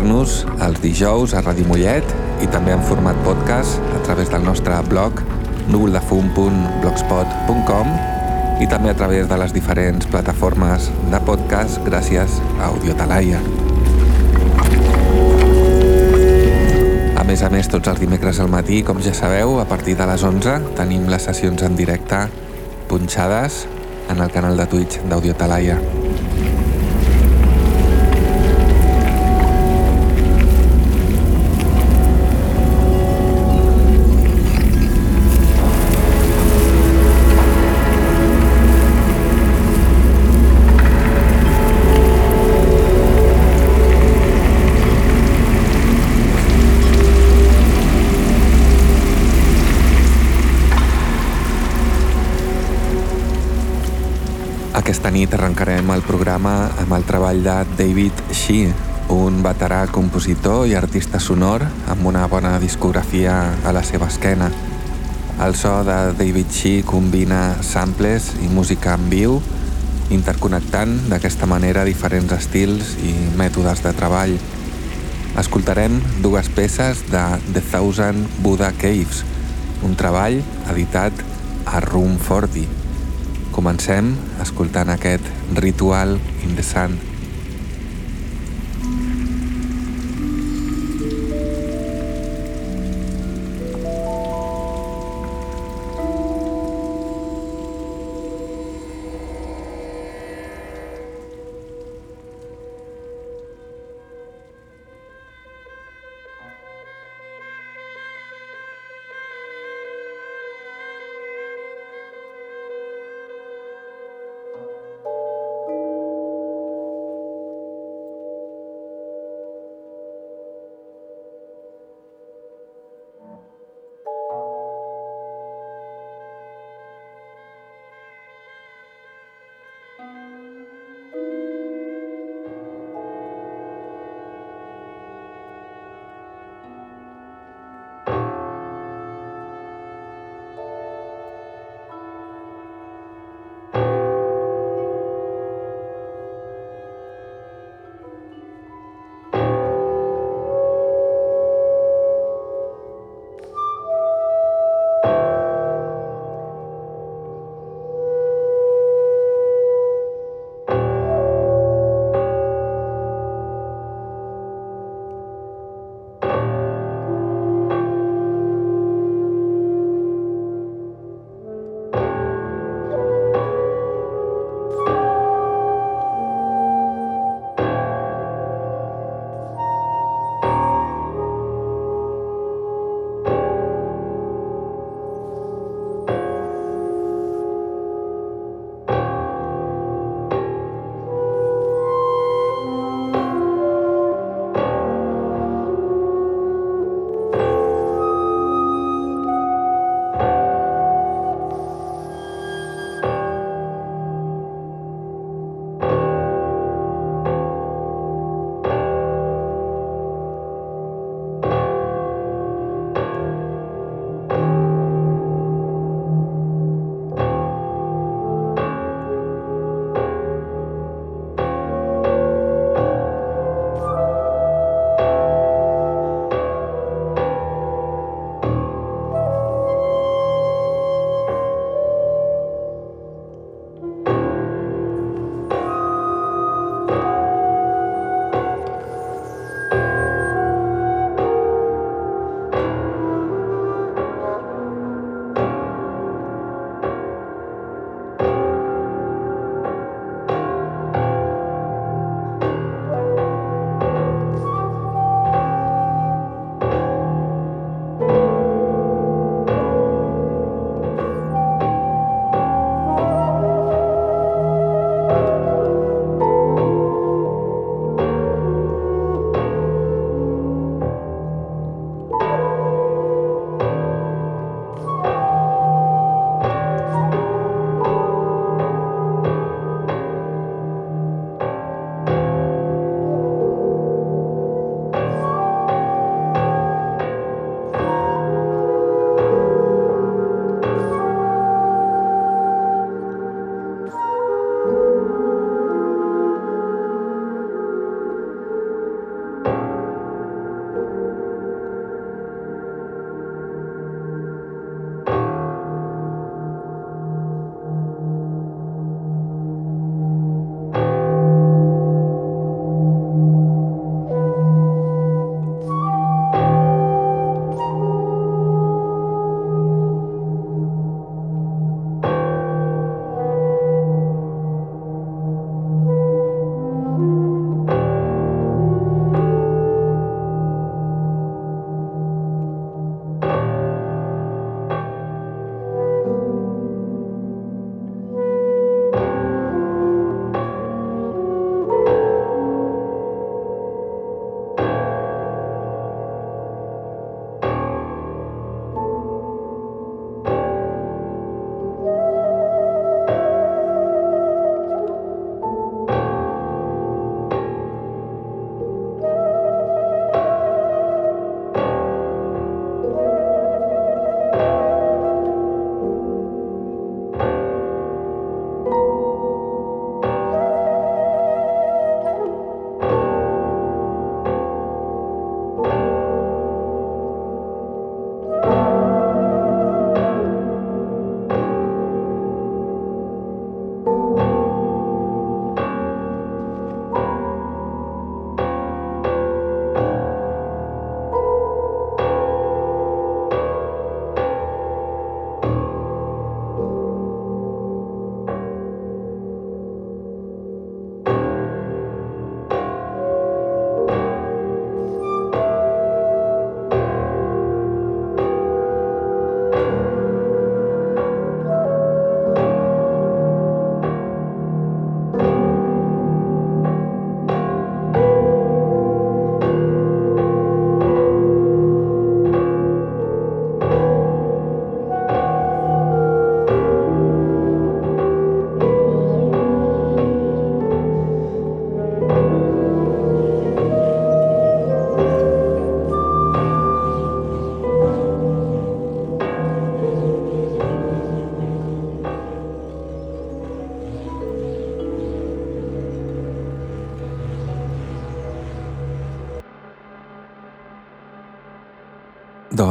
Escoltar-nos els dijous a Ràdio Mollet i també en format podcast a través del nostre blog núvoldefum.blogspot.com i també a través de les diferents plataformes de podcast gràcies a Audiotalaia. A més a més, tots els dimecres al matí, com ja sabeu, a partir de les 11 tenim les sessions en directe punxades en el canal de Twitch d'Audiotalaia. Talaia. Aquesta nit arrencarem el programa amb el treball de David Shee, un veterà compositor i artista sonor amb una bona discografia a la seva esquena. El so de David Shee combina samples i música en viu, interconnectant d'aquesta manera diferents estils i mètodes de treball. Escoltarem dues peces de The Thousand Buddha Caves, un treball editat a Room 40. Comencem escoltant aquest Ritual in the Sun.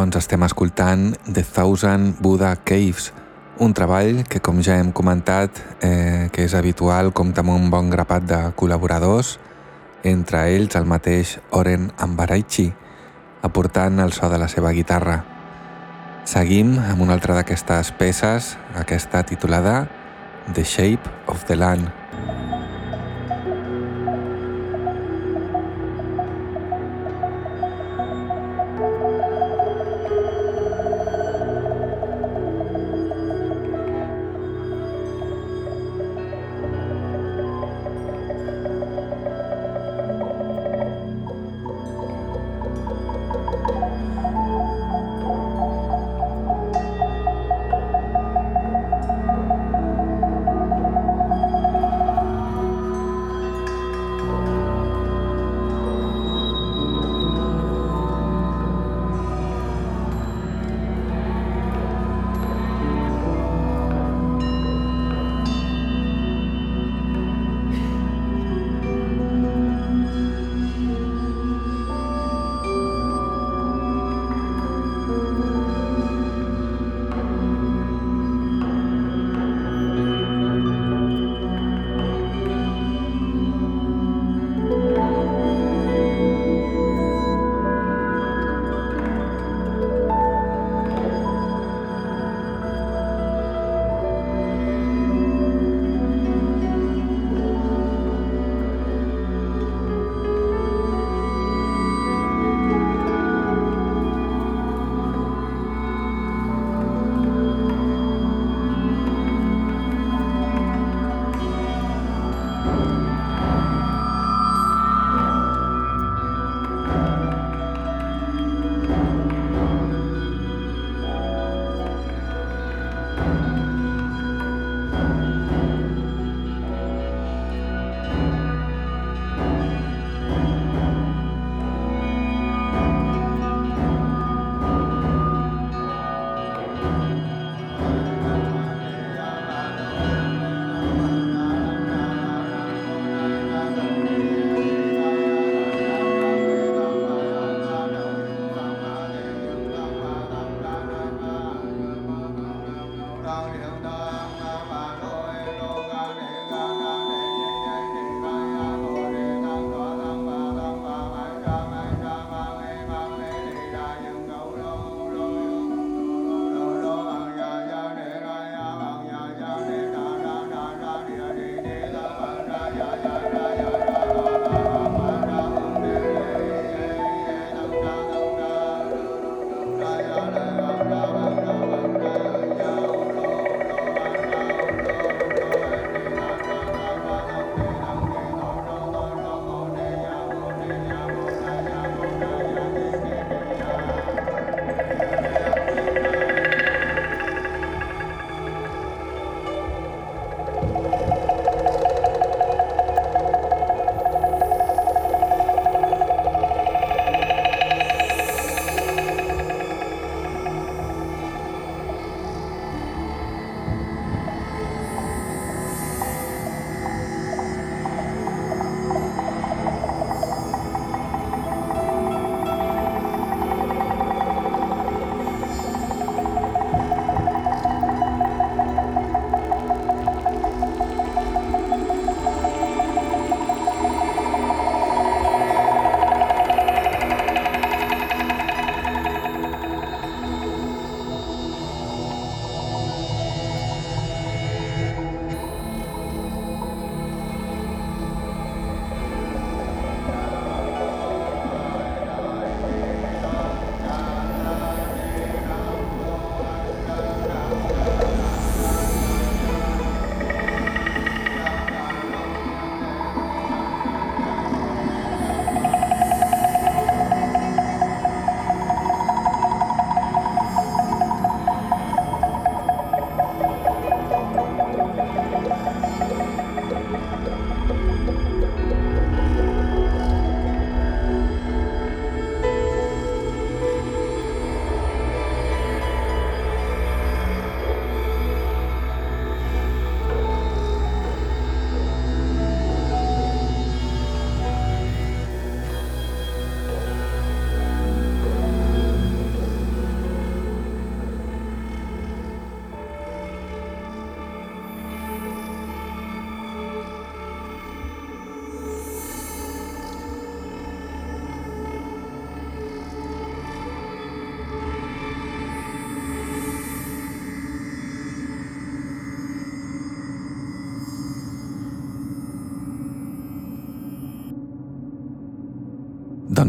Doncs estem escoltant The Thousand Buddha Caves, un treball que, com ja hem comentat, eh, que és habitual, compta amb un bon grapat de col·laboradors, entre ells el mateix Oren Ambaraichi, aportant el so de la seva guitarra. Seguim amb una altra d'aquestes peces, aquesta titulada The Shape of the Land.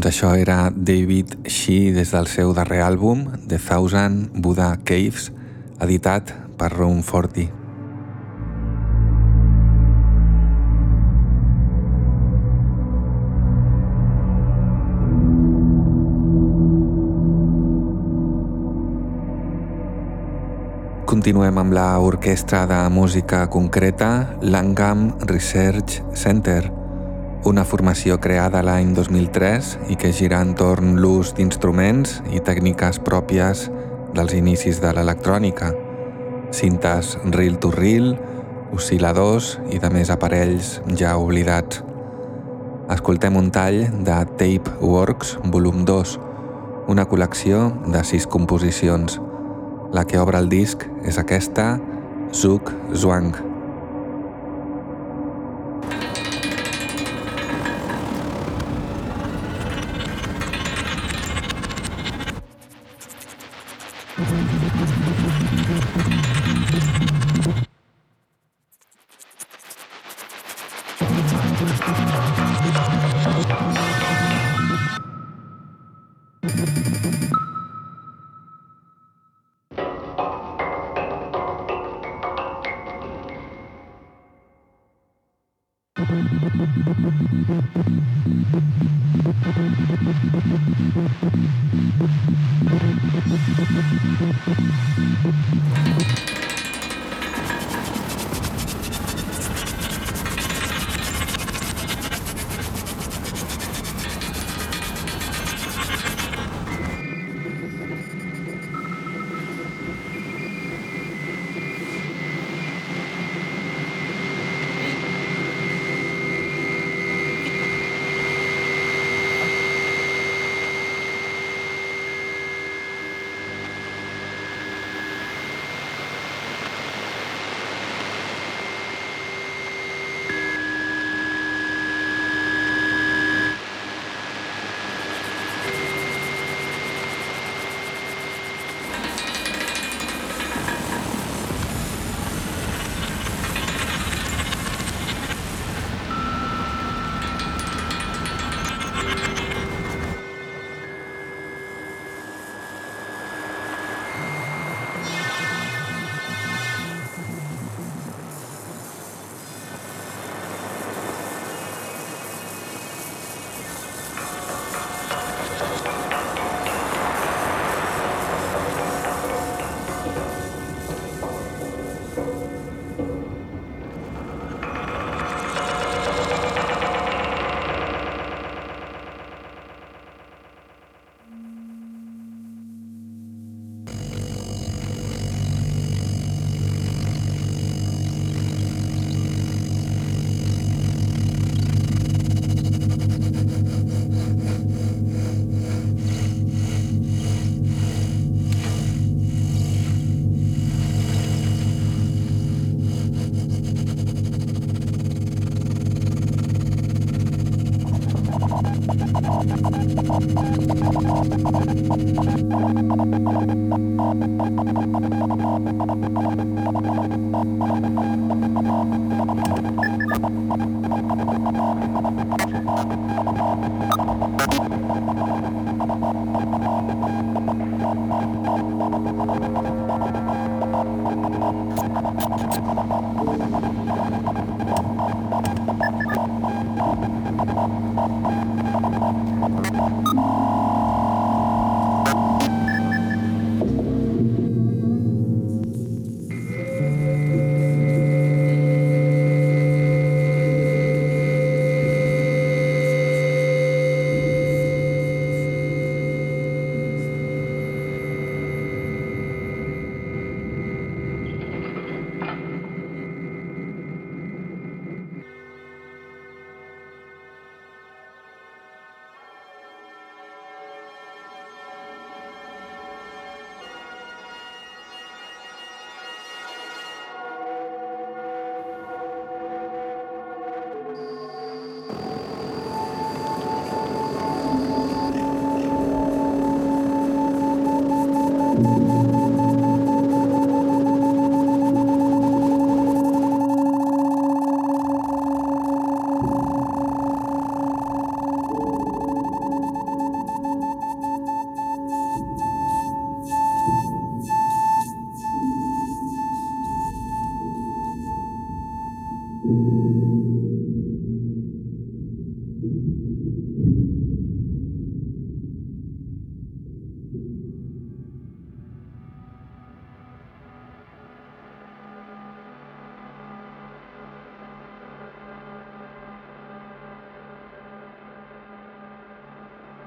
Doncs això era David Shee des del seu darrer àlbum, The Thousand Buddha Caves, editat per Room 40. Continuem amb la orquestra de música concreta Langham Research Center, una formació creada l'any 2003 i que gira entorn l'ús d'instruments i tècniques pròpies dels inicis de l'electrònica, cintes reel-to-reel, oscil·ladors i de més aparells ja oblidats. Escoltem un tall de Tape Works Volum 2, una col·lecció de sis composicions. La que obre el disc és aquesta Zug Zwang.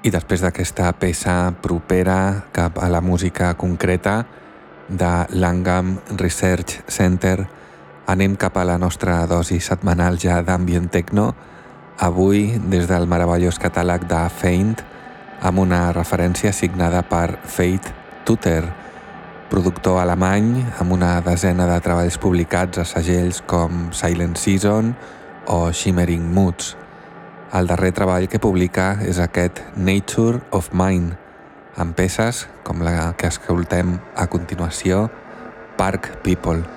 I després d'aquesta peça propera cap a la música concreta de Langham Research Center, anem cap a la nostra dosi setmanal ja d'ambient techno, avui des del meravellós catàleg de Faint, amb una referència signada per Fate Tutor, productor alemany amb una desena de treballs publicats a segells com Silent Season o Shimmering Moods. El darrer treball que publica és aquest Nature of Mind, amb peces com la que escoltem a continuació, Park People.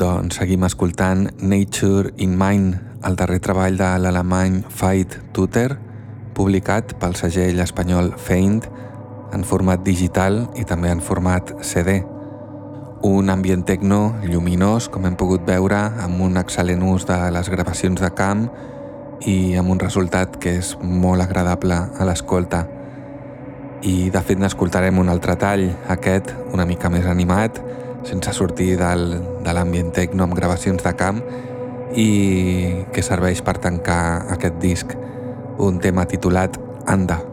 Doncs seguim escoltant Nature in Mind, el darrer treball de l'alemany Fight Tutor, publicat pel segell espanyol Feint en format digital i també en format CD. Un ambient tecno lluminós, com hem pogut veure, amb un excel·lent ús de les gravacions de camp i amb un resultat que és molt agradable a l'escolta. I de fet n'escoltarem un altre tall, aquest una mica més animat, sense sortir del, de l'ambient tecno amb gravacions de camp i que serveix per tancar aquest disc, un tema titulat Anda.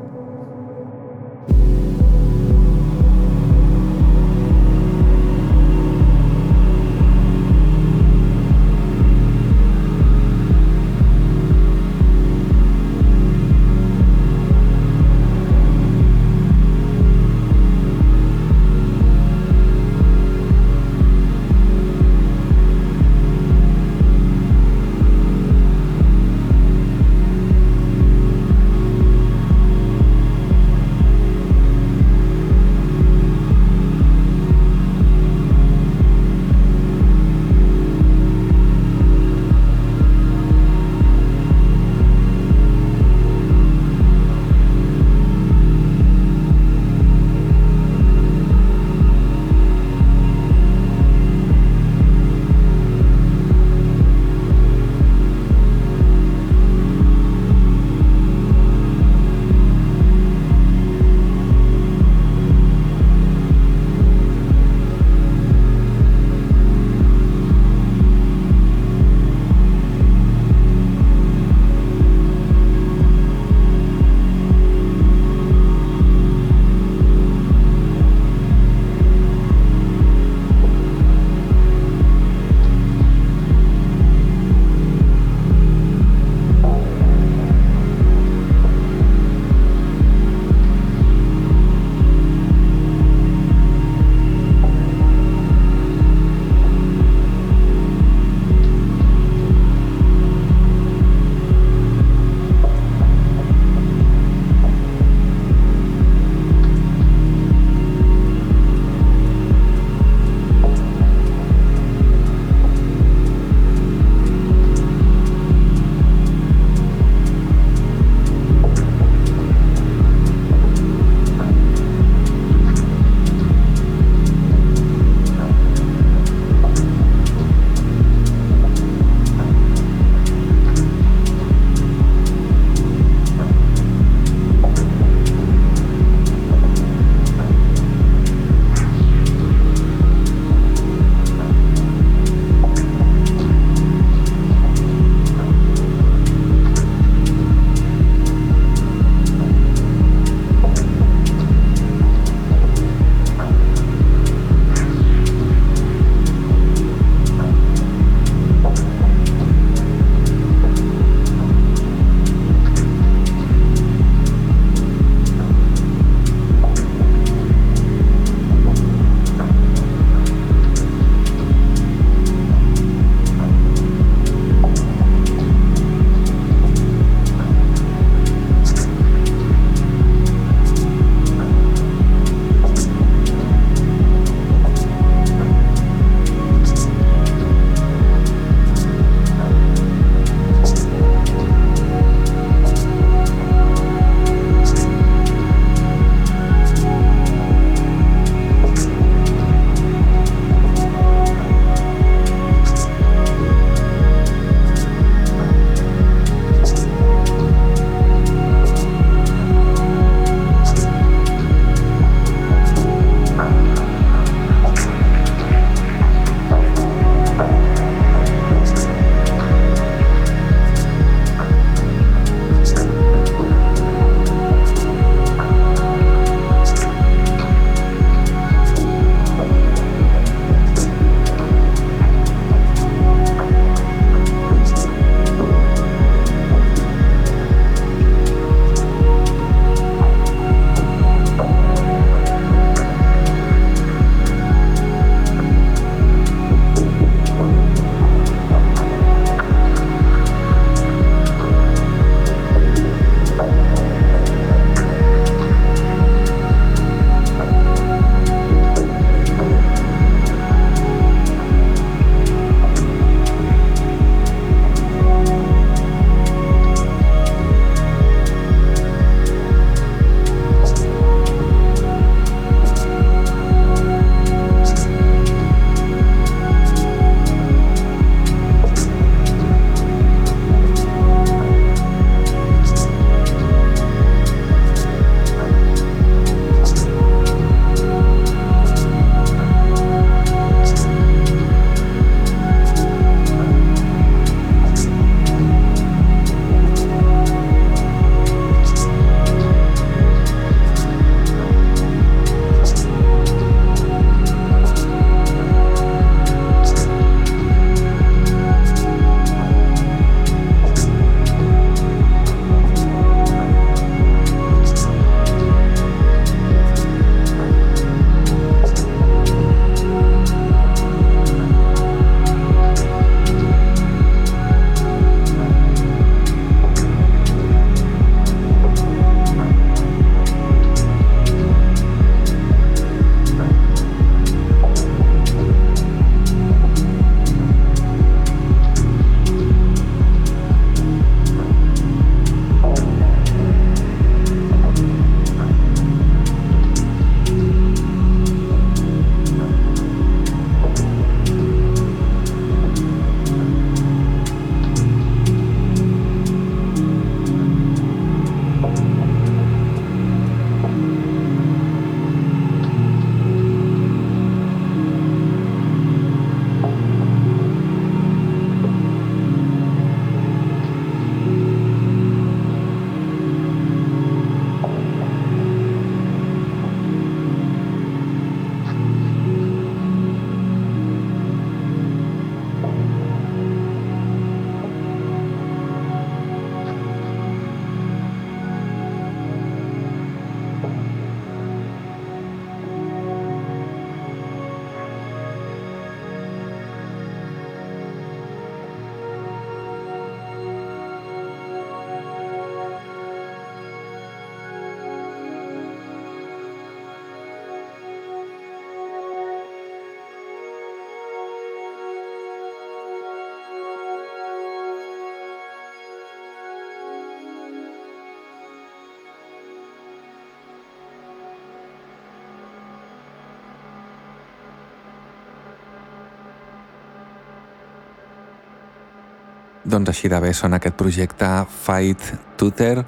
Doncs així de bé sona aquest projecte Fight Tutor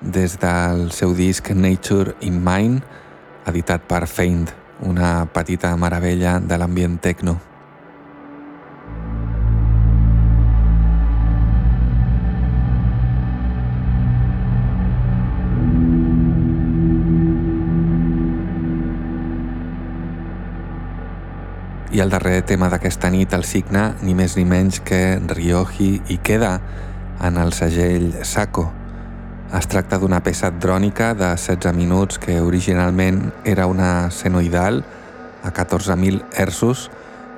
des del seu disc Nature in Mind, editat per Feint, una petita meravella de l'ambient techno. I el darrer tema d'aquesta nit el signa ni més ni menys que Ryohi Ikeda en el segell Sako. Es tracta d'una peça drònica de 16 minuts que originalment era una senoidal a 14.000 hertzos,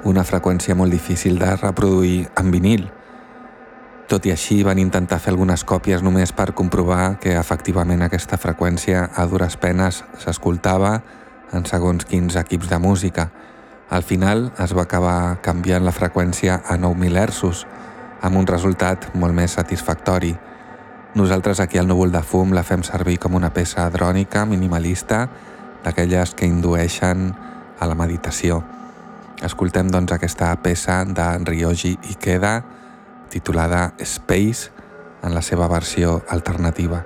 una freqüència molt difícil de reproduir en vinil. Tot i així van intentar fer algunes còpies només per comprovar que efectivament aquesta freqüència a dures penes s'escoltava en segons quins equips de música, al final es va acabar canviant la freqüència a 9.000 Hz, amb un resultat molt més satisfactori. Nosaltres aquí al Núvol de Fum la fem servir com una peça drònica, minimalista, d'aquelles que indueixen a la meditació. Escoltem doncs aquesta peça de Ryoji Ikeda, titulada Space, en la seva versió alternativa.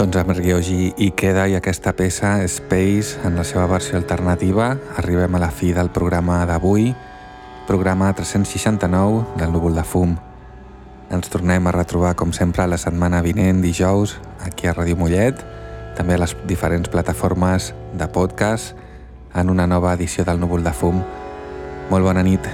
Doncs amb Ryoji Ikeda i aquesta peça, Space, en la seva versió alternativa, arribem a la fi del programa d'avui, programa 369 del Núvol de Fum. Ens tornem a retrobar, com sempre, la setmana vinent, dijous, aquí a Ràdio Mollet, també a les diferents plataformes de podcast, en una nova edició del Núvol de Fum. Molt bona nit.